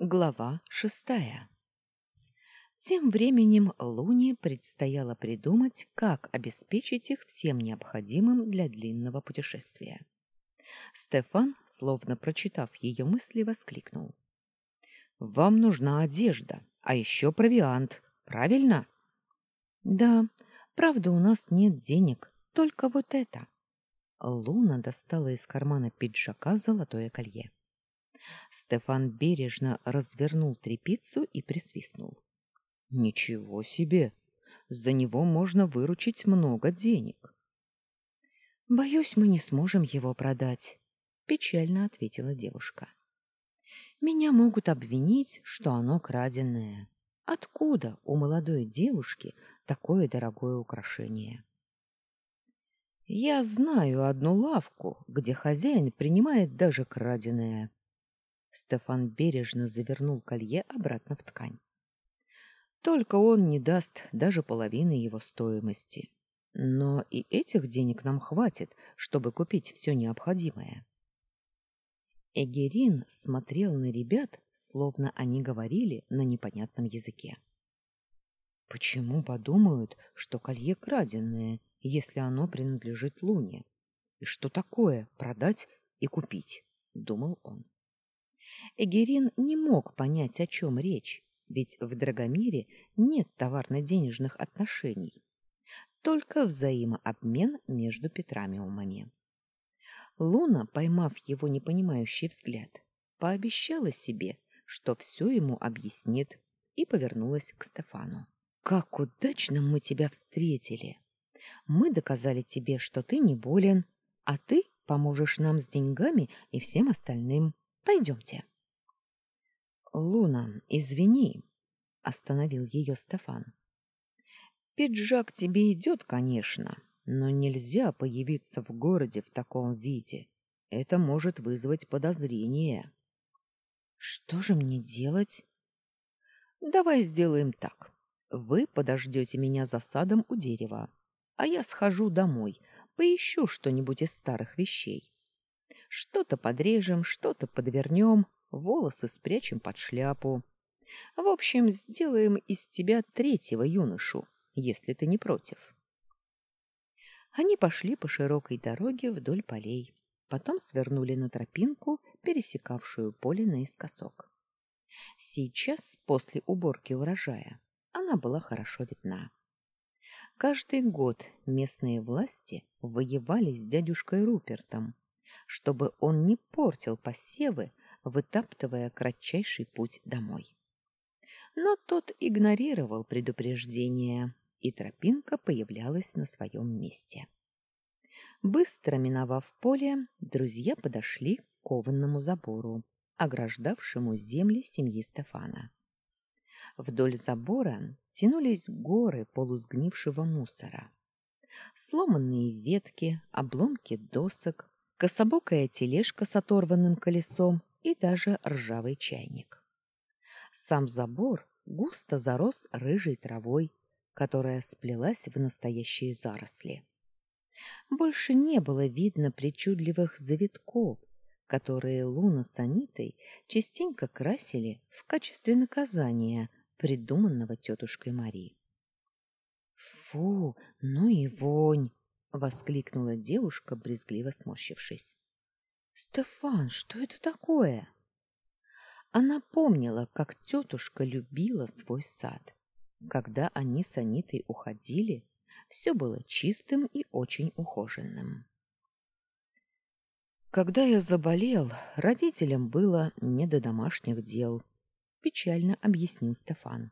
Глава шестая Тем временем Луне предстояло придумать, как обеспечить их всем необходимым для длинного путешествия. Стефан, словно прочитав ее мысли, воскликнул. «Вам нужна одежда, а еще провиант, правильно?» «Да, правда, у нас нет денег, только вот это». Луна достала из кармана пиджака золотое колье. Стефан бережно развернул трепицу и присвистнул. Ничего себе! За него можно выручить много денег. Боюсь, мы не сможем его продать, печально ответила девушка. Меня могут обвинить, что оно краденое. Откуда у молодой девушки такое дорогое украшение? Я знаю одну лавку, где хозяин принимает даже краденое, Стефан бережно завернул колье обратно в ткань. Только он не даст даже половины его стоимости. Но и этих денег нам хватит, чтобы купить все необходимое. Эгерин смотрел на ребят, словно они говорили на непонятном языке. Почему подумают, что колье краденое, если оно принадлежит Луне? И что такое продать и купить? думал он. Эгерин не мог понять, о чем речь, ведь в Драгомире нет товарно-денежных отношений, только взаимообмен между Петрамиумами. Луна, поймав его непонимающий взгляд, пообещала себе, что все ему объяснит, и повернулась к Стефану. «Как удачно мы тебя встретили! Мы доказали тебе, что ты не болен, а ты поможешь нам с деньгами и всем остальным. Пойдемте». Луна, извини, остановил ее Стефан. Пиджак тебе идет, конечно, но нельзя появиться в городе в таком виде. Это может вызвать подозрение. Что же мне делать? Давай сделаем так. Вы подождете меня за садом у дерева, а я схожу домой, поищу что-нибудь из старых вещей. Что-то подрежем, что-то подвернем, волосы спрячем под шляпу. В общем, сделаем из тебя третьего юношу, если ты не против. Они пошли по широкой дороге вдоль полей, потом свернули на тропинку, пересекавшую поле наискосок. Сейчас, после уборки урожая, она была хорошо видна. Каждый год местные власти воевали с дядюшкой Рупертом, чтобы он не портил посевы, вытаптывая кратчайший путь домой. Но тот игнорировал предупреждение, и тропинка появлялась на своем месте. Быстро миновав поле, друзья подошли к кованному забору, ограждавшему земли семьи Стефана. Вдоль забора тянулись горы полусгнившего мусора. Сломанные ветки, обломки досок, кособокая тележка с оторванным колесом и даже ржавый чайник. Сам забор густо зарос рыжей травой, которая сплелась в настоящие заросли. Больше не было видно причудливых завитков, которые Луна с Анитой частенько красили в качестве наказания, придуманного тетушкой Мари. «Фу, ну и вонь!» — воскликнула девушка, брезгливо сморщившись. Стефан, что это такое? Она помнила, как тетушка любила свой сад. Когда они с Анитой уходили, все было чистым и очень ухоженным. Когда я заболел, родителям было не до домашних дел, печально объяснил Стефан.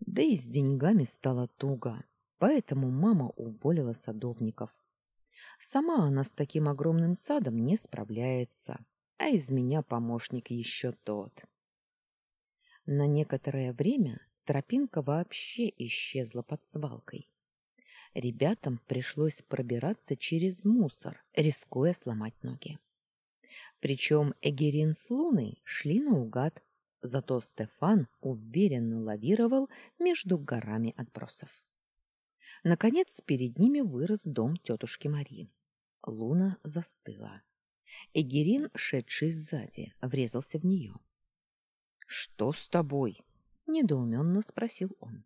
Да и с деньгами стало туго, поэтому мама уволила садовников. Сама она с таким огромным садом не справляется, а из меня помощник еще тот. На некоторое время тропинка вообще исчезла под свалкой. Ребятам пришлось пробираться через мусор, рискуя сломать ноги. Причем Эгерин с Луной шли наугад, зато Стефан уверенно лавировал между горами отбросов. Наконец перед ними вырос дом тетушки Марии. Луна застыла. Эгерин, шедший сзади, врезался в нее. Что с тобой? недоуменно спросил он.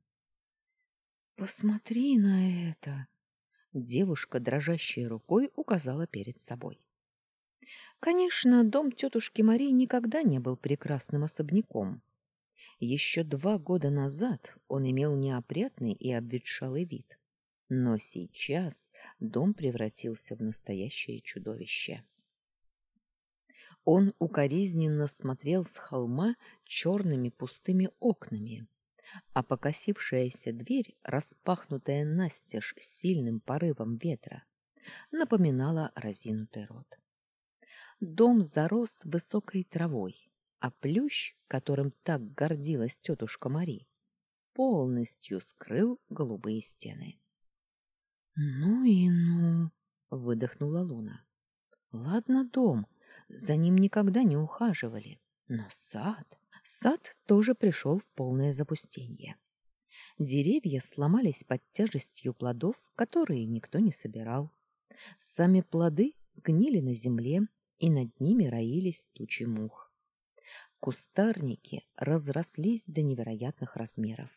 Посмотри на это. Девушка, дрожащей рукой, указала перед собой. Конечно, дом тетушки Марии никогда не был прекрасным особняком. Еще два года назад он имел неопрятный и обветшалый вид. Но сейчас дом превратился в настоящее чудовище. Он укоризненно смотрел с холма черными пустыми окнами, а покосившаяся дверь, распахнутая настежь сильным порывом ветра, напоминала разинутый рот. Дом зарос высокой травой, а плющ, которым так гордилась тетушка Мари, полностью скрыл голубые стены. «Ну и ну!» — выдохнула Луна. «Ладно дом, за ним никогда не ухаживали. Но сад... Сад тоже пришел в полное запустение. Деревья сломались под тяжестью плодов, которые никто не собирал. Сами плоды гнили на земле, и над ними роились тучи мух. Кустарники разрослись до невероятных размеров.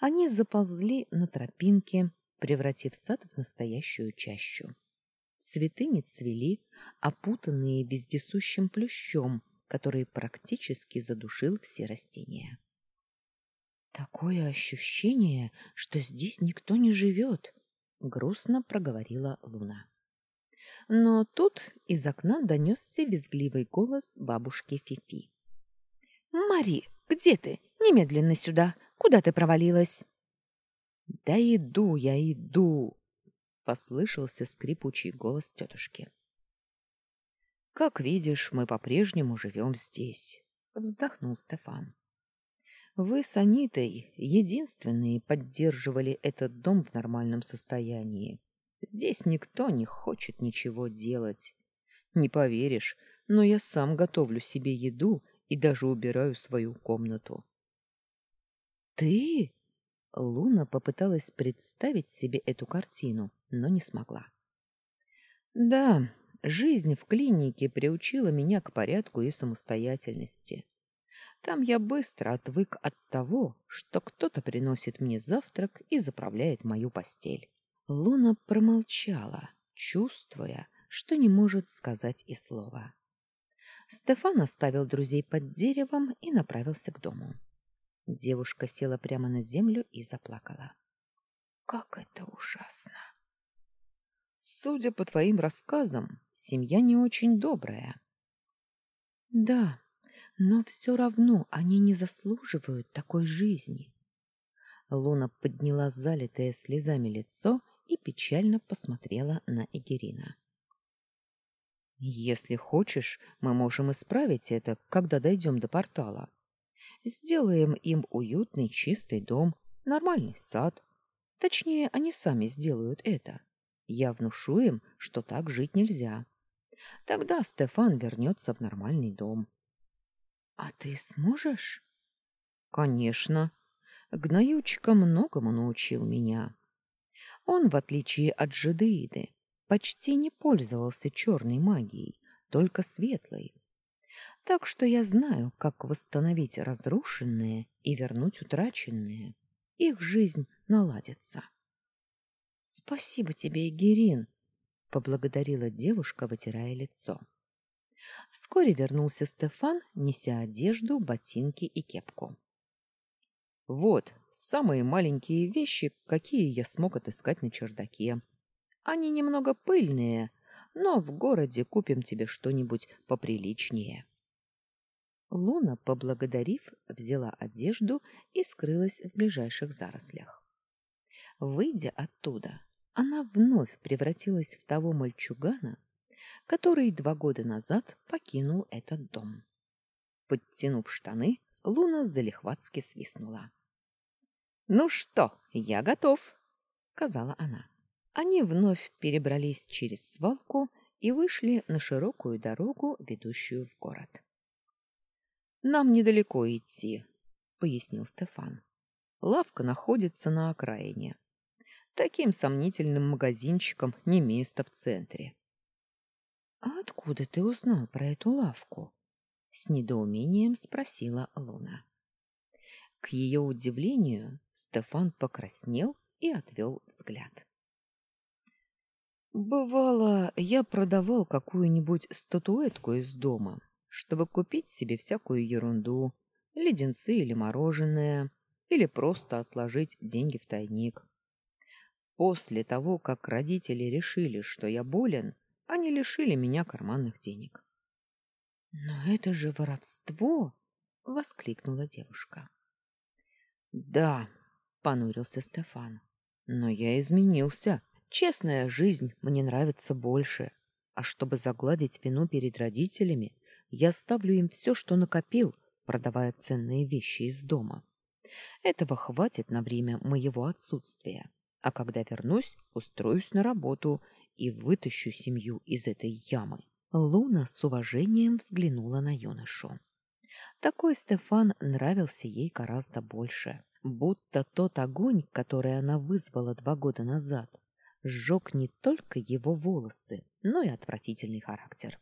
Они заползли на тропинке, превратив сад в настоящую чащу. Цветы не цвели, опутанные вездесущим плющом, который практически задушил все растения. Такое ощущение, что здесь никто не живет, — грустно проговорила Луна. Но тут из окна донесся визгливый голос бабушки Фифи. — Мари, где ты? Немедленно сюда! Куда ты провалилась? — Да иду я, иду! послышался скрипучий голос тетушки. Как видишь, мы по-прежнему живем здесь, вздохнул Стефан. Вы с Анитой единственные поддерживали этот дом в нормальном состоянии. Здесь никто не хочет ничего делать. Не поверишь, но я сам готовлю себе еду и даже убираю свою комнату. Ты? Луна попыталась представить себе эту картину, но не смогла. Да, жизнь в клинике приучила меня к порядку и самостоятельности. Там я быстро отвык от того, что кто-то приносит мне завтрак и заправляет мою постель. Луна промолчала, чувствуя, что не может сказать и слова. Стефан оставил друзей под деревом и направился к дому. Девушка села прямо на землю и заплакала. Как это ужасно. Судя по твоим рассказам, семья не очень добрая. Да, но все равно они не заслуживают такой жизни. Луна подняла залитое слезами лицо и печально посмотрела на Игерина. Если хочешь, мы можем исправить это, когда дойдем до портала. Сделаем им уютный чистый дом, нормальный сад. Точнее, они сами сделают это. Я внушу им, что так жить нельзя. Тогда Стефан вернется в нормальный дом. — А ты сможешь? — Конечно. Гноючка многому научил меня. Он, в отличие от Жидеиды, почти не пользовался черной магией, только светлой. Так что я знаю, как восстановить разрушенное и вернуть утраченное. Их жизнь наладится. Спасибо тебе, Игерин, поблагодарила девушка, вытирая лицо. Вскоре вернулся Стефан, неся одежду, ботинки и кепку. Вот, самые маленькие вещи, какие я смог отыскать на чердаке. Они немного пыльные, но в городе купим тебе что-нибудь поприличнее. Луна, поблагодарив, взяла одежду и скрылась в ближайших зарослях. Выйдя оттуда, она вновь превратилась в того мальчугана, который два года назад покинул этот дом. Подтянув штаны, Луна залихватски свистнула. «Ну что, я готов», — сказала она. Они вновь перебрались через свалку и вышли на широкую дорогу, ведущую в город. Нам недалеко идти, пояснил Стефан. Лавка находится на окраине. Таким сомнительным магазинчиком не место в центре. А откуда ты узнал про эту лавку? с недоумением спросила Луна. К ее удивлению, Стефан покраснел и отвел взгляд. Бывало, я продавал какую-нибудь статуэтку из дома, чтобы купить себе всякую ерунду, леденцы или мороженое, или просто отложить деньги в тайник. После того, как родители решили, что я болен, они лишили меня карманных денег. Но это же воровство, воскликнула девушка. Да, понурился Стефан. Но я изменился. Честная жизнь мне нравится больше. А чтобы загладить вину перед родителями, я ставлю им все, что накопил, продавая ценные вещи из дома. Этого хватит на время моего отсутствия. А когда вернусь, устроюсь на работу и вытащу семью из этой ямы. Луна с уважением взглянула на юношу. Такой Стефан нравился ей гораздо больше, будто тот огонь, который она вызвала два года назад, сжег не только его волосы, но и отвратительный характер.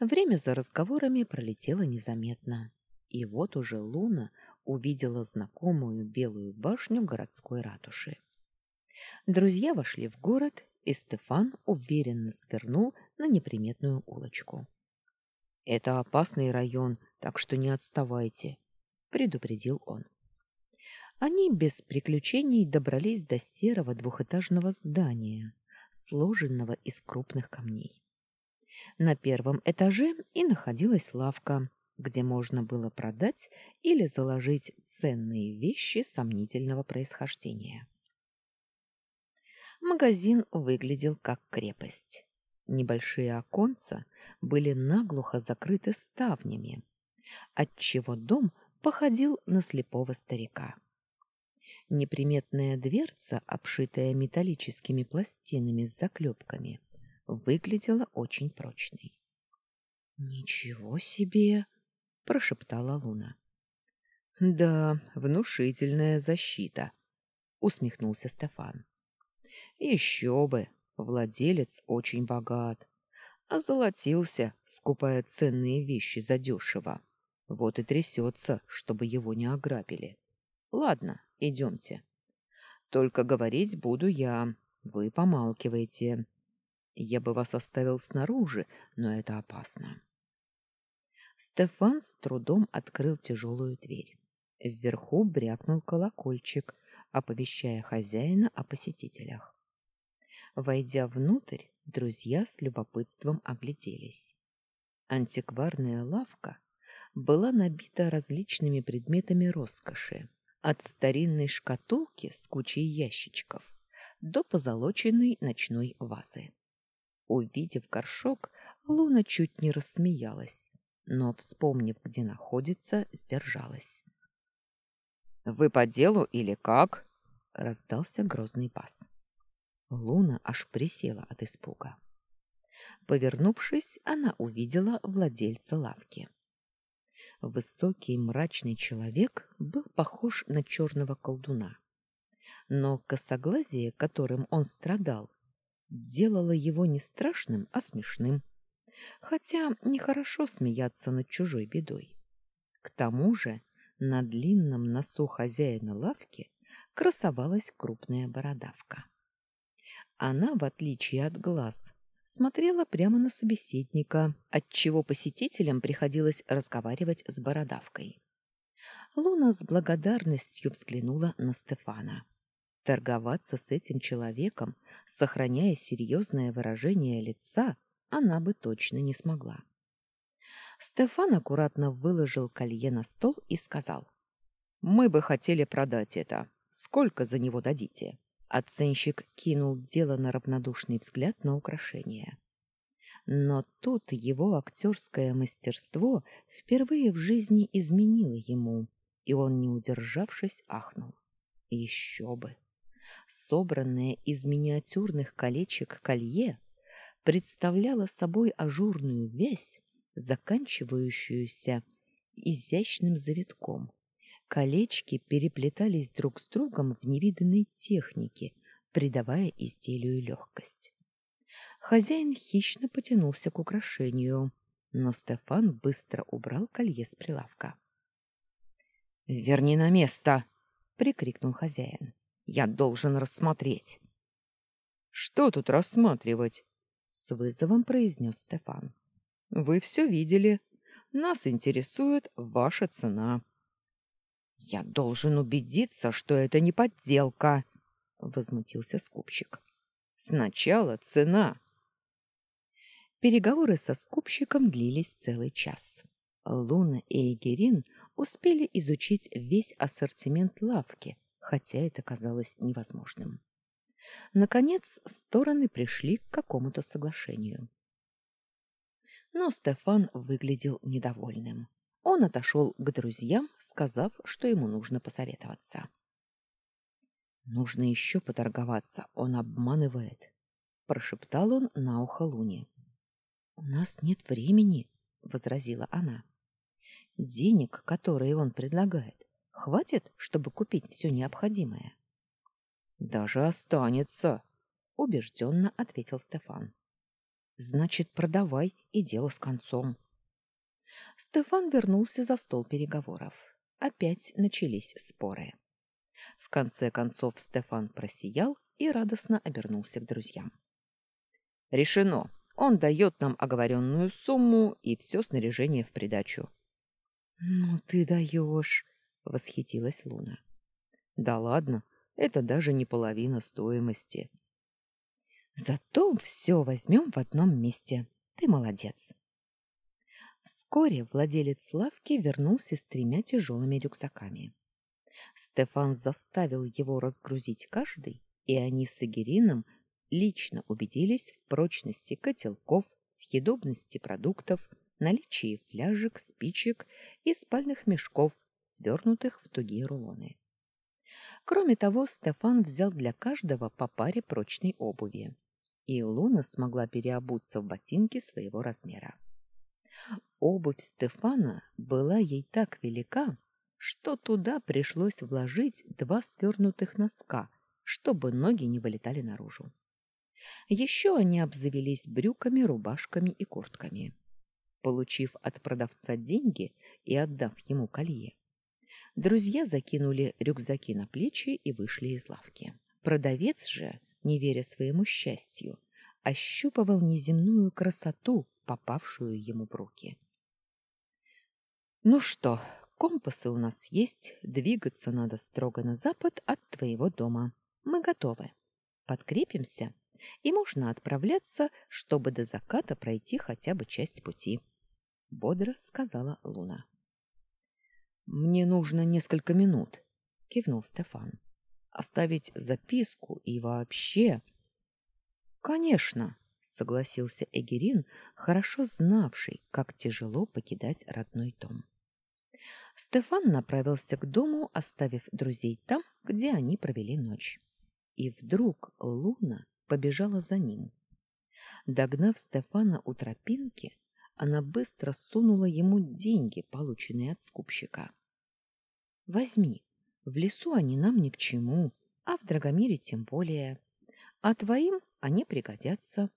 Время за разговорами пролетело незаметно, и вот уже Луна увидела знакомую белую башню городской ратуши. Друзья вошли в город и Стефан уверенно свернул на неприметную улочку. Это опасный район, так что не отставайте, предупредил он. Они без приключений добрались до серого двухэтажного здания, сложенного из крупных камней. На первом этаже и находилась лавка, где можно было продать или заложить ценные вещи сомнительного происхождения. Магазин выглядел как крепость. Небольшие оконца были наглухо закрыты ставнями, отчего дом походил на слепого старика. Неприметная дверца, обшитая металлическими пластинами с заклепками, выглядела очень прочной. «Ничего себе!» — прошептала Луна. «Да, внушительная защита», — усмехнулся Стефан. Еще бы, владелец очень богат. Озолотился, скупая ценные вещи задешево. Вот и трясется, чтобы его не ограбили. Ладно, идемте. Только говорить буду я, вы помалкивайте. Я бы вас оставил снаружи, но это опасно. Стефан с трудом открыл тяжелую дверь. Вверху брякнул колокольчик, оповещая хозяина о посетителях. Войдя внутрь, друзья с любопытством огляделись. Антикварная лавка была набита различными предметами роскоши, от старинной шкатулки с кучей ящичков до позолоченной ночной вазы. Увидев горшок, Луна чуть не рассмеялась, но, вспомнив, где находится, сдержалась. «Вы по делу или как?» — раздался грозный бас. Луна аж присела от испуга. Повернувшись, она увидела владельца лавки. Высокий мрачный человек был похож на черного колдуна. Но косоглазие, которым он страдал, делало его не страшным, а смешным. Хотя нехорошо смеяться над чужой бедой. К тому же на длинном носу хозяина лавки красовалась крупная бородавка. Она, в отличие от глаз, смотрела прямо на собеседника, отчего посетителям приходилось разговаривать с бородавкой. Луна с благодарностью взглянула на Стефана. Торговаться с этим человеком, сохраняя серьезное выражение лица, она бы точно не смогла. Стефан аккуратно выложил колье на стол и сказал. «Мы бы хотели продать это. Сколько за него дадите?» Оценщик кинул дело на равнодушный взгляд на украшение. Но тут его актерское мастерство впервые в жизни изменило ему, и он, не удержавшись, ахнул. Еще бы! Собранное из миниатюрных колечек колье представляло собой ажурную вязь, заканчивающуюся изящным завитком, Колечки переплетались друг с другом в невиданной технике, придавая изделию легкость. Хозяин хищно потянулся к украшению, но Стефан быстро убрал колье с прилавка. «Верни на место!» — прикрикнул хозяин. «Я должен рассмотреть». «Что тут рассматривать?» — с вызовом произнес Стефан. «Вы все видели. Нас интересует ваша цена». «Я должен убедиться, что это не подделка!» — возмутился скупщик. «Сначала цена!» Переговоры со скупщиком длились целый час. Луна и Эгерин успели изучить весь ассортимент лавки, хотя это казалось невозможным. Наконец, стороны пришли к какому-то соглашению. Но Стефан выглядел недовольным. Он отошел к друзьям, сказав, что ему нужно посоветоваться. «Нужно еще поторговаться, он обманывает», — прошептал он на ухо Луне. «У нас нет времени», — возразила она. «Денег, которые он предлагает, хватит, чтобы купить все необходимое?» «Даже останется», — убежденно ответил Стефан. «Значит, продавай, и дело с концом». Стефан вернулся за стол переговоров. Опять начались споры. В конце концов Стефан просиял и радостно обернулся к друзьям. «Решено. Он дает нам оговоренную сумму и все снаряжение в придачу». «Ну ты даешь!» — восхитилась Луна. «Да ладно, это даже не половина стоимости». «Зато все возьмем в одном месте. Ты молодец». Вскоре владелец лавки вернулся с тремя тяжелыми рюкзаками. Стефан заставил его разгрузить каждый, и они с Игерином лично убедились в прочности котелков, съедобности продуктов, наличии фляжек, спичек и спальных мешков, свернутых в тугие рулоны. Кроме того, Стефан взял для каждого по паре прочной обуви, и Луна смогла переобуться в ботинки своего размера. Обувь Стефана была ей так велика, что туда пришлось вложить два свернутых носка, чтобы ноги не вылетали наружу. Еще они обзавелись брюками, рубашками и куртками. Получив от продавца деньги и отдав ему колье, друзья закинули рюкзаки на плечи и вышли из лавки. Продавец же, не веря своему счастью, ощупывал неземную красоту, попавшую ему в руки. Ну что, компасы у нас есть, двигаться надо строго на запад от твоего дома. Мы готовы. Подкрепимся, и можно отправляться, чтобы до заката пройти хотя бы часть пути, бодро сказала Луна. Мне нужно несколько минут, кивнул Стефан. Оставить записку и вообще. Конечно, согласился Эгерин, хорошо знавший, как тяжело покидать родной дом. Стефан направился к дому, оставив друзей там, где они провели ночь. И вдруг Луна побежала за ним. Догнав Стефана у тропинки, она быстро сунула ему деньги, полученные от скупщика. «Возьми. В лесу они нам ни к чему, а в Драгомире тем более. А твоим они пригодятся.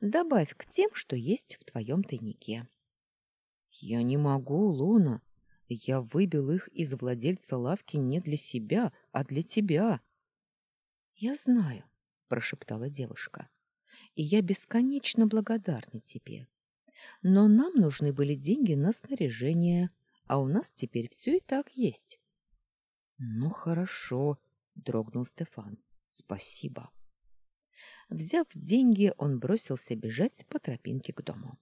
Добавь к тем, что есть в твоем тайнике». «Я не могу, Луна. Я выбил их из владельца лавки не для себя, а для тебя. Я знаю, прошептала девушка. И я бесконечно благодарна тебе. Но нам нужны были деньги на снаряжение, а у нас теперь все и так есть. Ну хорошо, дрогнул Стефан. Спасибо. Взяв деньги, он бросился бежать по тропинке к дому.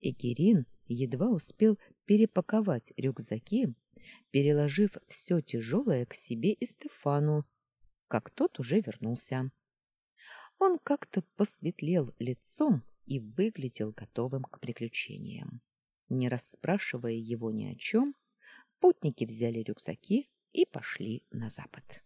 Экирин едва успел перепаковать рюкзаки, переложив все тяжелое к себе и Стефану, как тот уже вернулся. Он как-то посветлел лицом и выглядел готовым к приключениям. Не расспрашивая его ни о чем, путники взяли рюкзаки и пошли на запад.